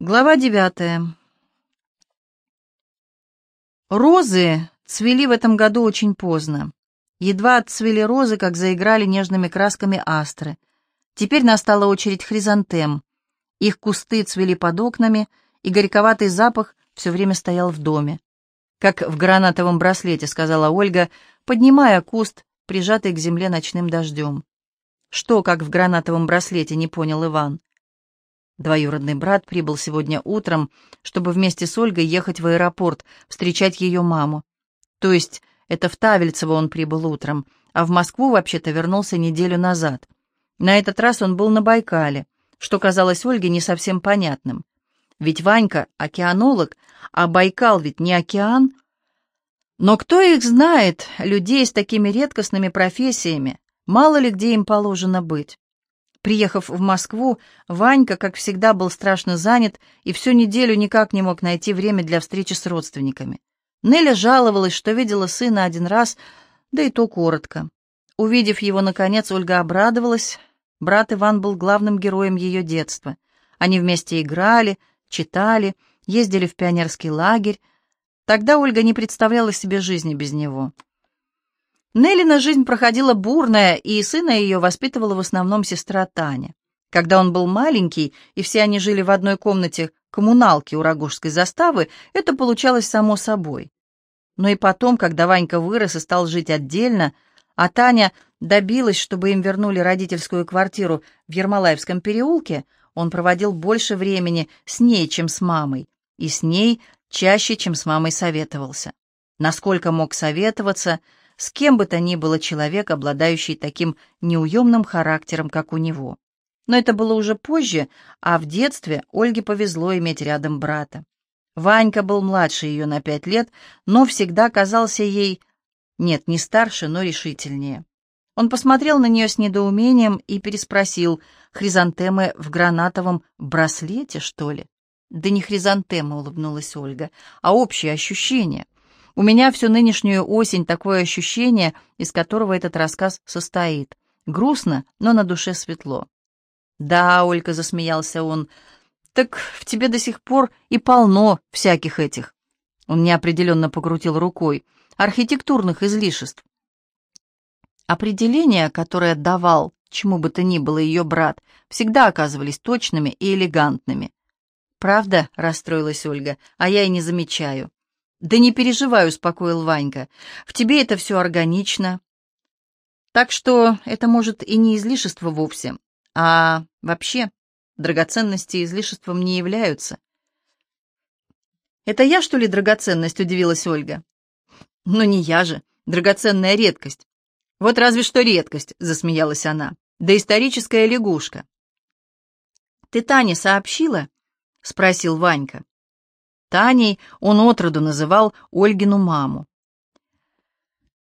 Глава девятая. Розы цвели в этом году очень поздно. Едва отцвели розы, как заиграли нежными красками астры. Теперь настала очередь хризантем. Их кусты цвели под окнами, и горьковатый запах все время стоял в доме. «Как в гранатовом браслете», — сказала Ольга, поднимая куст, прижатый к земле ночным дождем. «Что, как в гранатовом браслете?» — не понял Иван. Двоюродный брат прибыл сегодня утром, чтобы вместе с Ольгой ехать в аэропорт, встречать ее маму. То есть это в Тавельцево он прибыл утром, а в Москву вообще-то вернулся неделю назад. На этот раз он был на Байкале, что казалось Ольге не совсем понятным. Ведь Ванька — океанолог, а Байкал ведь не океан. Но кто их знает, людей с такими редкостными профессиями, мало ли где им положено быть. Приехав в Москву, Ванька, как всегда, был страшно занят и всю неделю никак не мог найти время для встречи с родственниками. Неля жаловалась, что видела сына один раз, да и то коротко. Увидев его, наконец, Ольга обрадовалась. Брат Иван был главным героем ее детства. Они вместе играли, читали, ездили в пионерский лагерь. Тогда Ольга не представляла себе жизни без него. Неллина жизнь проходила бурная, и сына ее воспитывала в основном сестра Таня. Когда он был маленький, и все они жили в одной комнате коммуналки у Рогожской заставы, это получалось само собой. Но и потом, когда Ванька вырос и стал жить отдельно, а Таня добилась, чтобы им вернули родительскую квартиру в Ермолаевском переулке, он проводил больше времени с ней, чем с мамой, и с ней чаще, чем с мамой советовался. Насколько мог советоваться, с кем бы то ни было человек, обладающий таким неуемным характером, как у него. Но это было уже позже, а в детстве Ольге повезло иметь рядом брата. Ванька был младше ее на пять лет, но всегда казался ей, нет, не старше, но решительнее. Он посмотрел на нее с недоумением и переспросил, «Хризантемы в гранатовом браслете, что ли?» «Да не хризантема», — улыбнулась Ольга, — «а общее ощущение. У меня всю нынешнюю осень такое ощущение, из которого этот рассказ состоит. Грустно, но на душе светло. «Да, — Олька засмеялся он, — так в тебе до сих пор и полно всяких этих». Он неопределенно покрутил рукой. «Архитектурных излишеств». Определения, которые давал чему бы то ни было ее брат, всегда оказывались точными и элегантными. «Правда?» — расстроилась Ольга, — «а я и не замечаю». «Да не переживай», — успокоил Ванька. «В тебе это все органично. Так что это, может, и не излишество вовсе, а вообще драгоценности излишеством не являются». «Это я, что ли, драгоценность?» — удивилась Ольга. «Ну не я же, драгоценная редкость». «Вот разве что редкость», — засмеялась она. «Да историческая лягушка». «Ты Тане сообщила?» — спросил Ванька. Таней он отроду называл Ольгину маму.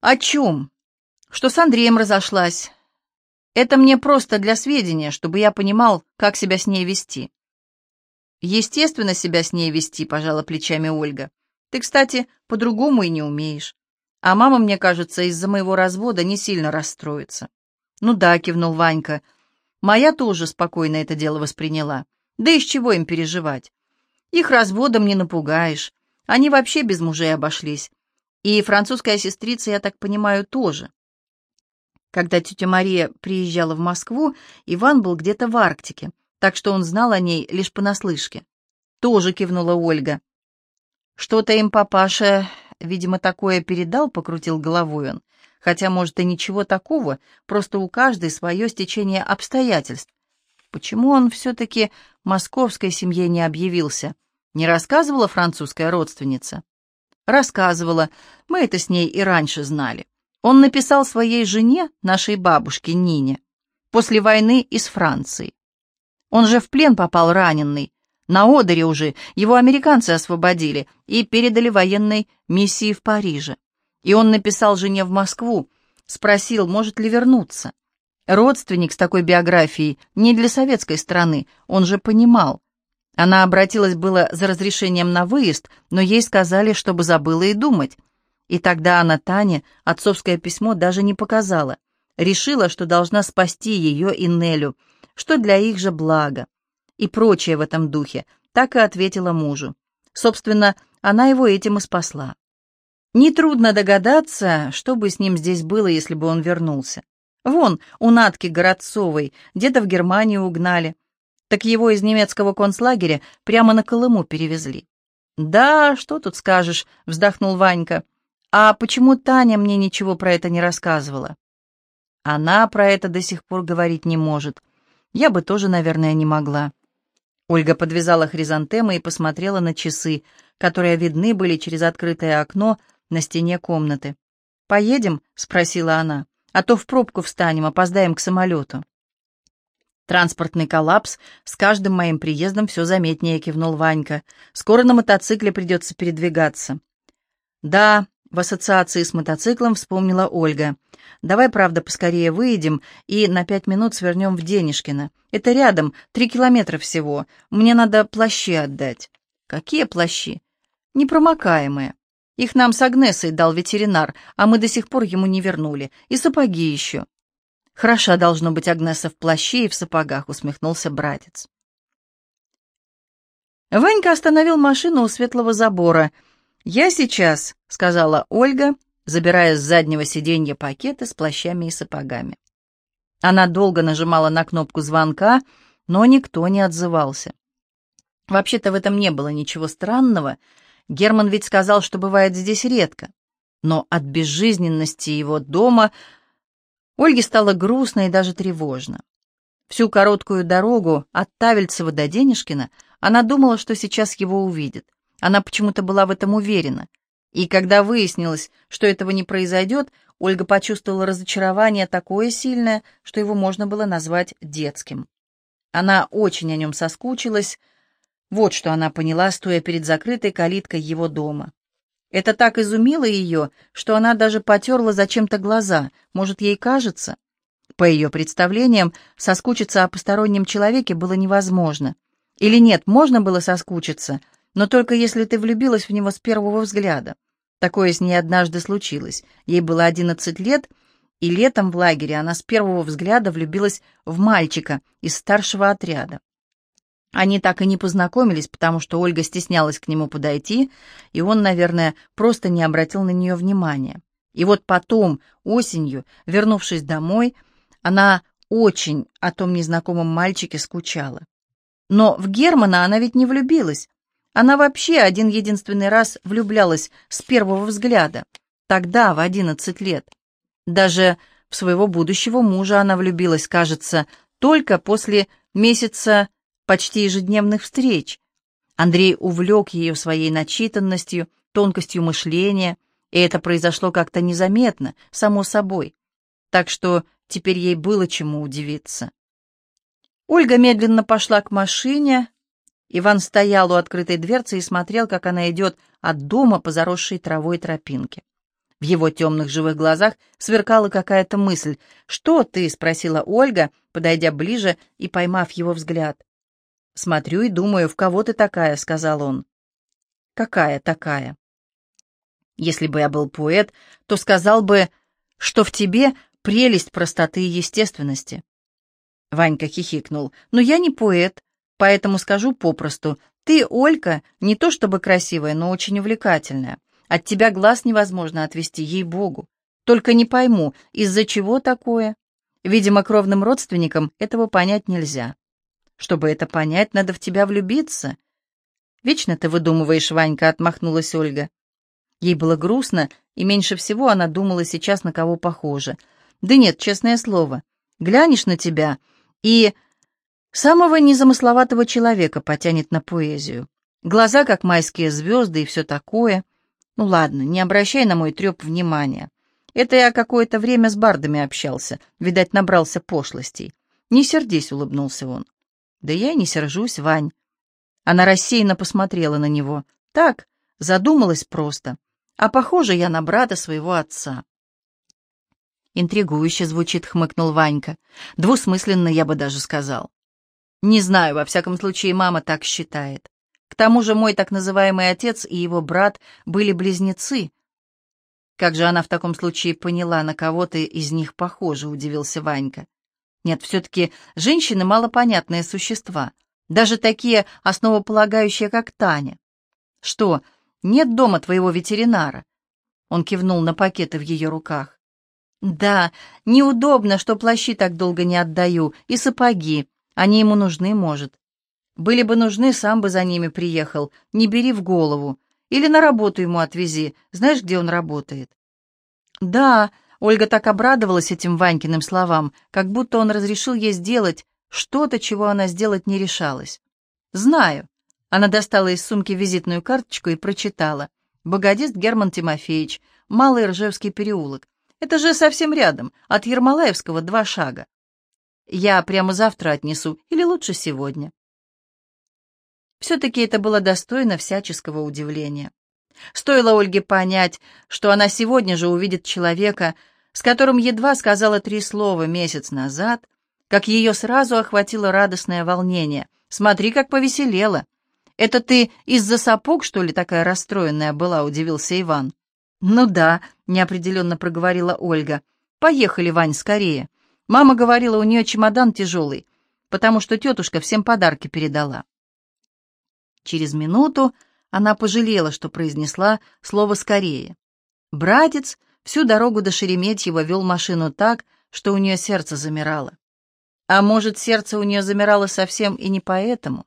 «О чем?» «Что с Андреем разошлась. Это мне просто для сведения, чтобы я понимал, как себя с ней вести». «Естественно, себя с ней вести», — пожала плечами Ольга. «Ты, кстати, по-другому и не умеешь. А мама, мне кажется, из-за моего развода не сильно расстроится». «Ну да», — кивнул Ванька. «Моя тоже спокойно это дело восприняла. Да из чего им переживать? Их разводом не напугаешь. Они вообще без мужей обошлись. И французская сестрица, я так понимаю, тоже. Когда тетя Мария приезжала в Москву, Иван был где-то в Арктике, так что он знал о ней лишь понаслышке. Тоже кивнула Ольга. Что-то им папаша, видимо, такое передал, покрутил головой он. Хотя, может, и ничего такого, просто у каждой свое стечение обстоятельств. Почему он все-таки московской семье не объявился? Не рассказывала французская родственница? Рассказывала. Мы это с ней и раньше знали. Он написал своей жене, нашей бабушке Нине, после войны из Франции. Он же в плен попал раненый. На Одере уже его американцы освободили и передали военной миссии в Париже. И он написал жене в Москву, спросил, может ли вернуться. Родственник с такой биографией не для советской страны, он же понимал. Она обратилась было за разрешением на выезд, но ей сказали, чтобы забыла и думать. И тогда она Тане отцовское письмо даже не показала. Решила, что должна спасти ее и Нелю, что для их же блага. И прочее в этом духе. так и ответила мужу. Собственно, она его этим и спасла. Нетрудно догадаться, что бы с ним здесь было, если бы он вернулся. Вон, у Натки Городцовой, где-то в Германию угнали. Так его из немецкого концлагеря прямо на Колыму перевезли. «Да, что тут скажешь», — вздохнул Ванька. «А почему Таня мне ничего про это не рассказывала?» «Она про это до сих пор говорить не может. Я бы тоже, наверное, не могла». Ольга подвязала хризантемы и посмотрела на часы, которые видны были через открытое окно на стене комнаты. «Поедем?» — спросила она. «А то в пробку встанем, опоздаем к самолету». Транспортный коллапс. С каждым моим приездом все заметнее, кивнул Ванька. Скоро на мотоцикле придется передвигаться. Да, в ассоциации с мотоциклом вспомнила Ольга. Давай, правда, поскорее выедем и на пять минут свернем в Денежкино. Это рядом, три километра всего. Мне надо плащи отдать. Какие плащи? Непромокаемые. Их нам с Агнесой дал ветеринар, а мы до сих пор ему не вернули. И сапоги еще. «Хороша должно быть Агнеса в плаще и в сапогах», — усмехнулся братец. Ванька остановил машину у светлого забора. «Я сейчас», — сказала Ольга, забирая с заднего сиденья пакеты с плащами и сапогами. Она долго нажимала на кнопку звонка, но никто не отзывался. Вообще-то в этом не было ничего странного. Герман ведь сказал, что бывает здесь редко. Но от безжизненности его дома Ольге стало грустно и даже тревожно. Всю короткую дорогу от Тавельцева до Денежкина она думала, что сейчас его увидит. Она почему-то была в этом уверена. И когда выяснилось, что этого не произойдет, Ольга почувствовала разочарование такое сильное, что его можно было назвать детским. Она очень о нем соскучилась. Вот что она поняла, стоя перед закрытой калиткой его дома. Это так изумило ее, что она даже потерла зачем-то глаза. Может, ей кажется? По ее представлениям, соскучиться о постороннем человеке было невозможно. Или нет, можно было соскучиться, но только если ты влюбилась в него с первого взгляда. Такое с ней однажды случилось. Ей было одиннадцать лет, и летом в лагере она с первого взгляда влюбилась в мальчика из старшего отряда. Они так и не познакомились, потому что Ольга стеснялась к нему подойти, и он, наверное, просто не обратил на нее внимания. И вот потом, осенью, вернувшись домой, она очень о том незнакомом мальчике скучала. Но в Германа она ведь не влюбилась. Она вообще один единственный раз влюблялась с первого взгляда. Тогда, в одиннадцать лет. Даже в своего будущего мужа она влюбилась, кажется, только после месяца почти ежедневных встреч. Андрей увлек ее своей начитанностью, тонкостью мышления, и это произошло как-то незаметно, само собой. Так что теперь ей было чему удивиться. Ольга медленно пошла к машине. Иван стоял у открытой дверцы и смотрел, как она идет от дома по заросшей травой тропинке. В его темных живых глазах сверкала какая-то мысль. «Что ты?» — спросила Ольга, подойдя ближе и поймав его взгляд. «Смотрю и думаю, в кого ты такая», — сказал он. «Какая такая?» «Если бы я был поэт, то сказал бы, что в тебе прелесть простоты и естественности». Ванька хихикнул. «Но я не поэт, поэтому скажу попросту. Ты, Олька, не то чтобы красивая, но очень увлекательная. От тебя глаз невозможно отвести, ей-богу. Только не пойму, из-за чего такое? Видимо, кровным родственникам этого понять нельзя. Чтобы это понять, надо в тебя влюбиться. Вечно ты выдумываешь, Ванька, отмахнулась Ольга. Ей было грустно, и меньше всего она думала сейчас, на кого похожа. Да нет, честное слово, глянешь на тебя, и самого незамысловатого человека потянет на поэзию. Глаза, как майские звезды, и все такое. Ну ладно, не обращай на мой треп внимания. Это я какое-то время с бардами общался, видать, набрался пошлостей. Не сердись, улыбнулся он. «Да я не сержусь, Вань». Она рассеянно посмотрела на него. Так, задумалась просто. А похоже я на брата своего отца. Интригующе звучит, хмыкнул Ванька. Двусмысленно, я бы даже сказал. Не знаю, во всяком случае, мама так считает. К тому же мой так называемый отец и его брат были близнецы. Как же она в таком случае поняла, на кого ты из них похожа, удивился Ванька. Нет, все-таки женщины малопонятные существа. Даже такие основополагающие, как Таня. Что, нет дома твоего ветеринара?» Он кивнул на пакеты в ее руках. «Да, неудобно, что плащи так долго не отдаю, и сапоги. Они ему нужны, может. Были бы нужны, сам бы за ними приехал. Не бери в голову. Или на работу ему отвези. Знаешь, где он работает?» «Да», — Ольга так обрадовалась этим Ванькиным словам, как будто он разрешил ей сделать что-то, чего она сделать не решалась. «Знаю». Она достала из сумки визитную карточку и прочитала. «Богодист Герман Тимофеевич, Малый Ржевский переулок. Это же совсем рядом, от Ермолаевского два шага. Я прямо завтра отнесу, или лучше сегодня». Все-таки это было достойно всяческого удивления. Стоило Ольге понять, что она сегодня же увидит человека, с которым едва сказала три слова месяц назад, как ее сразу охватило радостное волнение. «Смотри, как повеселела!» «Это ты из-за сапог, что ли, такая расстроенная была?» — удивился Иван. «Ну да», — неопределенно проговорила Ольга. «Поехали, Вань, скорее. Мама говорила, у нее чемодан тяжелый, потому что тетушка всем подарки передала». Через минуту она пожалела, что произнесла слово «скорее». Братец всю дорогу до Шереметьева вел машину так, что у нее сердце замирало. А может, сердце у нее замирало совсем и не поэтому?